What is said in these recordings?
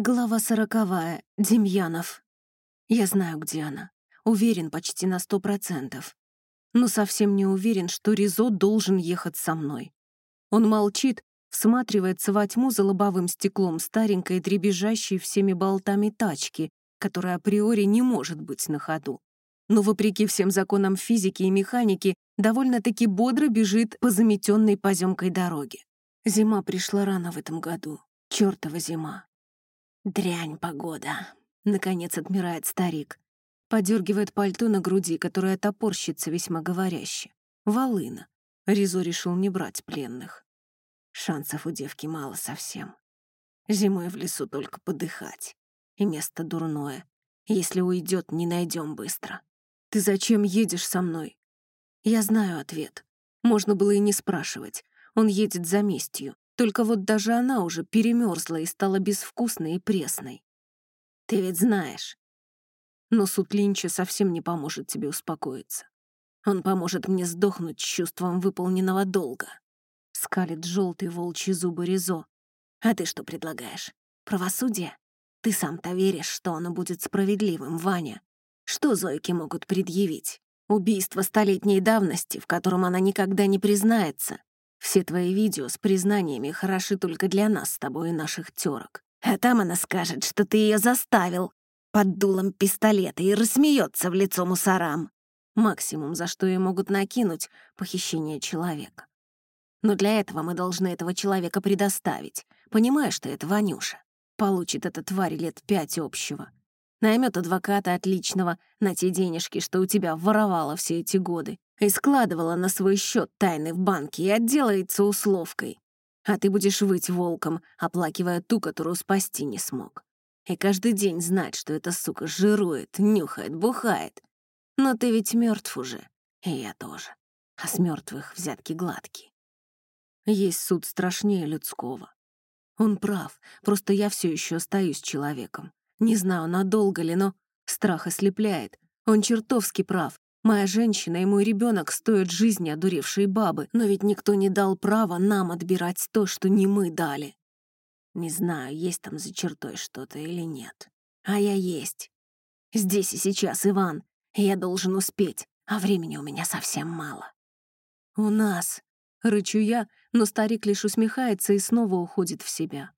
Глава сороковая. Демьянов. Я знаю, где она. Уверен почти на сто процентов. Но совсем не уверен, что Ризо должен ехать со мной. Он молчит, всматривается во тьму за лобовым стеклом старенькой, дребезжащей всеми болтами тачки, которая априори не может быть на ходу. Но, вопреки всем законам физики и механики, довольно-таки бодро бежит по заметенной поземкой дороге. Зима пришла рано в этом году. Чёртова зима. «Дрянь погода», — наконец отмирает старик. Подергивает пальто на груди, которое топорщится весьма говоряще. Волына. Ризо решил не брать пленных. Шансов у девки мало совсем. Зимой в лесу только подыхать. И место дурное. Если уйдет, не найдем быстро. Ты зачем едешь со мной? Я знаю ответ. Можно было и не спрашивать. Он едет за местью. Только вот даже она уже перемерзла и стала безвкусной и пресной. Ты ведь знаешь. Но суд Линча совсем не поможет тебе успокоиться. Он поможет мне сдохнуть с чувством выполненного долга. Скалит желтые волчьи зубы Ризо. А ты что предлагаешь? Правосудие? Ты сам-то веришь, что оно будет справедливым, Ваня? Что Зойки могут предъявить? Убийство столетней давности, в котором она никогда не признается, все твои видео с признаниями хороши только для нас с тобой и наших тёрок. А там она скажет, что ты её заставил под дулом пистолета и рассмеется в лицо мусорам. Максимум, за что ей могут накинуть — похищение человека. Но для этого мы должны этого человека предоставить. Понимаешь ты это, Ванюша? Получит эта тварь лет пять общего. Наймет адвоката отличного на те денежки, что у тебя воровала все эти годы и складывала на свой счет тайны в банке и отделается условкой. А ты будешь выть волком, оплакивая ту, которую спасти не смог. И каждый день знать, что эта сука жирует, нюхает, бухает. Но ты ведь мертв уже, и я тоже. А с мертвых взятки гладкие. Есть суд страшнее людского. Он прав, просто я все еще остаюсь человеком. Не знаю, надолго ли, но страх ослепляет. Он чертовски прав, Моя женщина и мой ребенок стоят жизни одуревшей бабы, но ведь никто не дал права нам отбирать то, что не мы дали. Не знаю, есть там за чертой что-то или нет. А я есть. Здесь и сейчас, Иван. я должен успеть, а времени у меня совсем мало. У нас. Рычу я, но старик лишь усмехается и снова уходит в себя.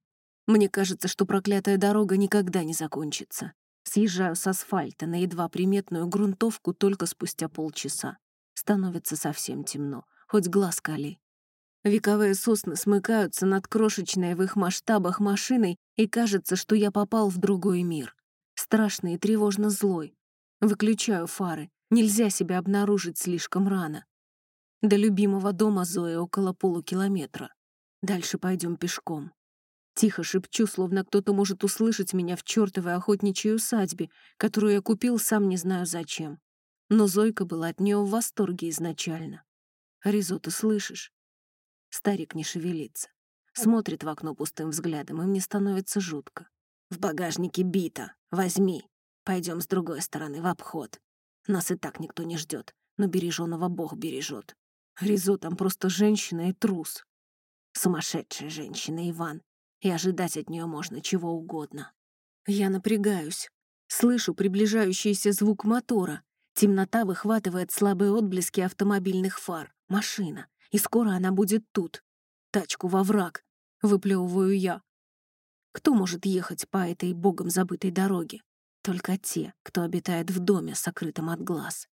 Мне кажется, что проклятая дорога никогда не закончится. Съезжаю с асфальта на едва приметную грунтовку только спустя полчаса. Становится совсем темно, хоть глаз кали. Вековые сосны смыкаются над крошечной в их масштабах машиной, и кажется, что я попал в другой мир. Страшный и тревожно злой. Выключаю фары. Нельзя себя обнаружить слишком рано. До любимого дома Зои около полукилометра. Дальше пойдем пешком. Тихо шепчу, словно кто-то может услышать меня в чертовой охотничьей усадьбе, которую я купил сам не знаю зачем. Но Зойка была от нее в восторге изначально. «Ризо, слышишь?» Старик не шевелится. Смотрит в окно пустым взглядом, и мне становится жутко. «В багажнике бита. Возьми. Пойдем с другой стороны, в обход. Нас и так никто не ждет, но береженого Бог бережет. Ризо там просто женщина и трус. Сумасшедшая женщина, Иван и ожидать от нее можно чего угодно. Я напрягаюсь. Слышу приближающийся звук мотора. Темнота выхватывает слабые отблески автомобильных фар. Машина. И скоро она будет тут. Тачку во враг. Выплевываю я. Кто может ехать по этой богом забытой дороге? Только те, кто обитает в доме, сокрытом от глаз.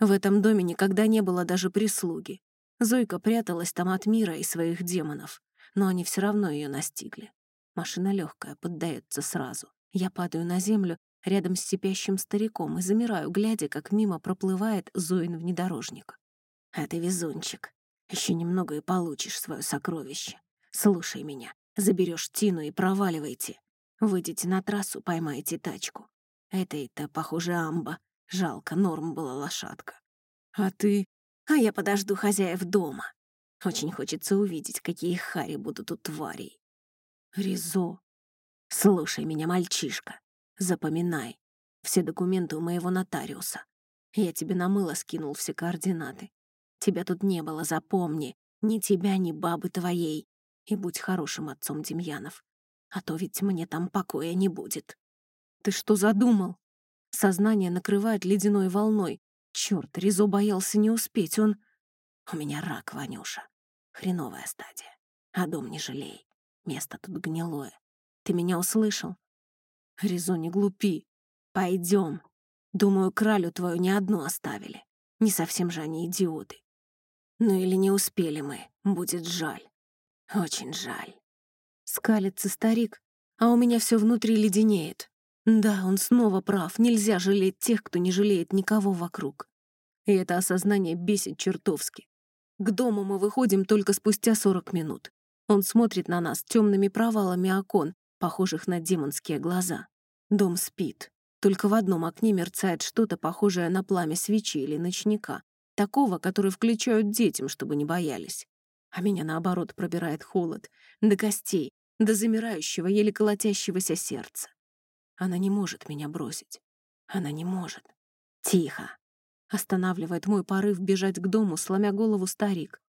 В этом доме никогда не было даже прислуги. Зойка пряталась там от мира и своих демонов но они все равно ее настигли. Машина легкая, поддается сразу. Я падаю на землю рядом с сипящим стариком и замираю, глядя, как мимо проплывает Зоин внедорожник. «А ты везунчик. Еще немного и получишь свое сокровище. Слушай меня, заберешь Тину и проваливайте. Выйдите на трассу, поймаете тачку. Это-то, похоже, амба. Жалко, норм была лошадка. А ты? А я подожду хозяев дома. Очень хочется увидеть, какие хари будут у тварей. Ризо. Слушай меня, мальчишка. Запоминай. Все документы у моего нотариуса. Я тебе на мыло скинул все координаты. Тебя тут не было, запомни. Ни тебя, ни бабы твоей. И будь хорошим отцом Демьянов. а то ведь мне там покоя не будет. Ты что задумал? Сознание накрывает ледяной волной. Черт, Ризо боялся не успеть, он... У меня рак, Ванюша. Хреновая стадия. А дом не жалей. Место тут гнилое. Ты меня услышал? Ризо, не глупи. Пойдем. Думаю, кралю твою не одну оставили. Не совсем же они идиоты. Ну или не успели мы, будет жаль. Очень жаль. Скалится старик, а у меня все внутри леденеет. Да, он снова прав, нельзя жалеть тех, кто не жалеет никого вокруг. И это осознание бесит чертовски. К дому мы выходим только спустя 40 минут. Он смотрит на нас темными провалами окон, похожих на демонские глаза. Дом спит. Только в одном окне мерцает что-то похожее на пламя свечи или ночника. Такого, который включают детям, чтобы не боялись. А меня, наоборот, пробирает холод. До костей, до замирающего, еле колотящегося сердца. Она не может меня бросить. Она не может. Тихо. Останавливает мой порыв бежать к дому, сломя голову старик.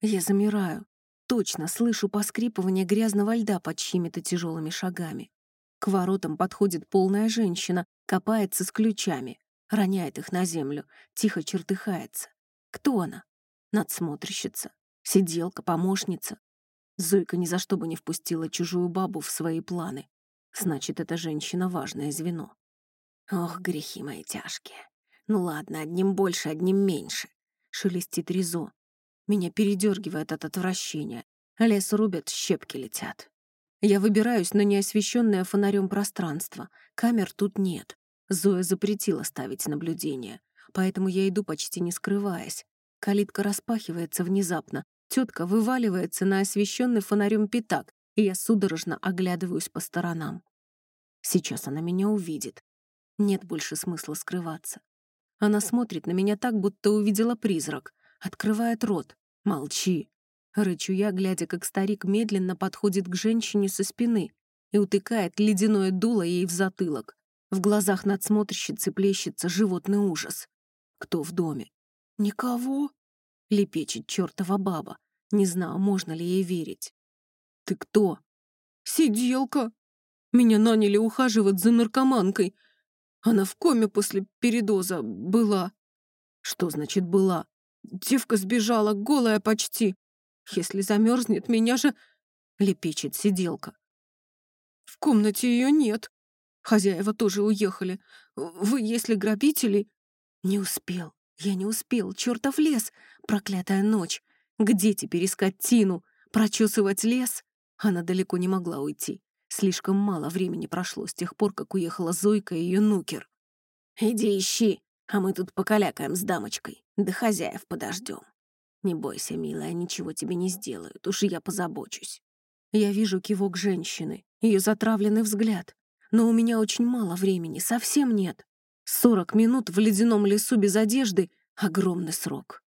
Я замираю. Точно слышу поскрипывание грязного льда под чьими-то тяжелыми шагами. К воротам подходит полная женщина, копается с ключами, роняет их на землю, тихо чертыхается. Кто она? Надсмотрщица, сиделка, помощница. Зойка ни за что бы не впустила чужую бабу в свои планы. Значит, эта женщина — важное звено. Ох, грехи мои тяжкие. Ну ладно, одним больше, одним меньше. Шелестит Ризо. Меня передергивает от отвращения. Лес рубят, щепки летят. Я выбираюсь на неосвещенное фонарем пространство. Камер тут нет. Зоя запретила ставить наблюдение. Поэтому я иду почти не скрываясь. Калитка распахивается внезапно. Тетка вываливается на освещенный фонарем пятак, и я судорожно оглядываюсь по сторонам. Сейчас она меня увидит. Нет больше смысла скрываться. Она смотрит на меня так, будто увидела призрак. Открывает рот. «Молчи!» Рычу я, глядя, как старик медленно подходит к женщине со спины и утыкает ледяное дуло ей в затылок. В глазах надсмотрщицы плещется животный ужас. Кто в доме? «Никого?» — лепечет чертова баба. Не знаю, можно ли ей верить. «Ты кто?» «Сиделка. Меня наняли ухаживать за наркоманкой. Она в коме после передоза была». «Что значит «была»?» Девка сбежала, голая почти. Если замерзнет, меня же... Лепечет сиделка. В комнате ее нет. Хозяева тоже уехали. Вы, если грабители... Не успел. Я не успел. Чертов лес. Проклятая ночь. Где теперь искать Тину? Прочесывать лес? Она далеко не могла уйти. Слишком мало времени прошло с тех пор, как уехала Зойка и ее нукер. «Иди ищи, а мы тут покалякаем с дамочкой, да хозяев подождем. Не бойся, милая, ничего тебе не сделают, уж я позабочусь». Я вижу кивок женщины, ее затравленный взгляд. Но у меня очень мало времени, совсем нет. Сорок минут в ледяном лесу без одежды — огромный срок.